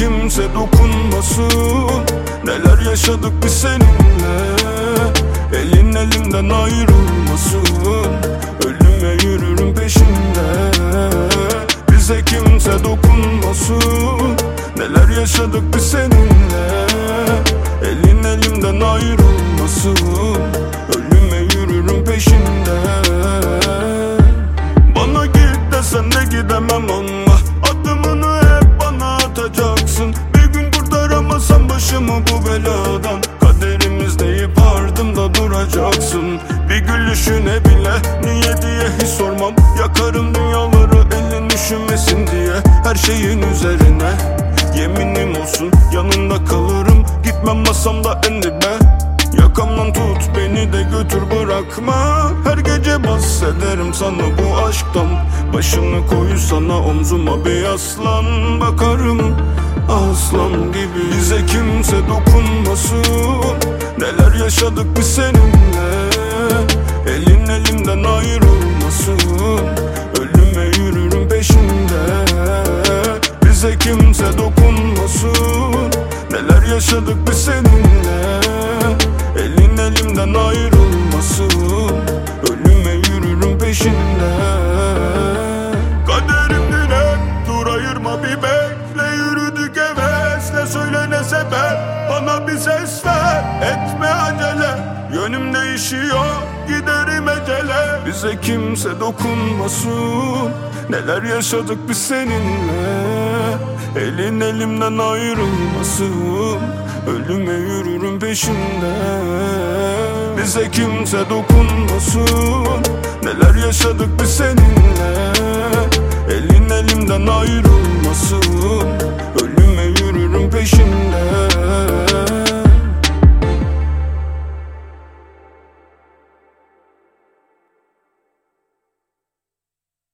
kimse dokunmasın. Neler yaşadık biz seninle? Elin elimden ayrılmasın. Ölüme yürürüm peşinde. Bize kimse dokunmasın. Neler yaşadık biz seninle gülüşüne bile niye diye hiç sormam. Yakarım dünyaları elin üşümesin diye. Her şeyin üzerine Yeminim olsun. Yanında kalırım Gitmem masamda en dibe Yakamdan tut beni de götür bırakma. Her gece bahsederim sana bu aşktan. Başını koy sana omzuma bir aslan. Bakarım aslan gibi. Bize kimse dokunmasın. Neler yaşadık biz seninle Elin elimden ayrılmasın. Ölüme yürürüm peşinde. Bize kimse dokunmasın. Neler yaşadık biz seninle. Elin elimden ayrılmasın. Ölüme yürürüm peşinde. Kaderimdir hep dur ayırma bir bekle. Yürüdük hevesle söyle ne sebep? Bana bir ses ver. Etme acele. Yönüm değişiyor Bize kimse dokunmasın. Neler yaşadık biz seninle? Elin elimden ayrılmasın. Ölüme yürürüm peşinde. Bize kimse dokunmasın. Neler yaşadık biz seninle? Elin elimden ayrılmasın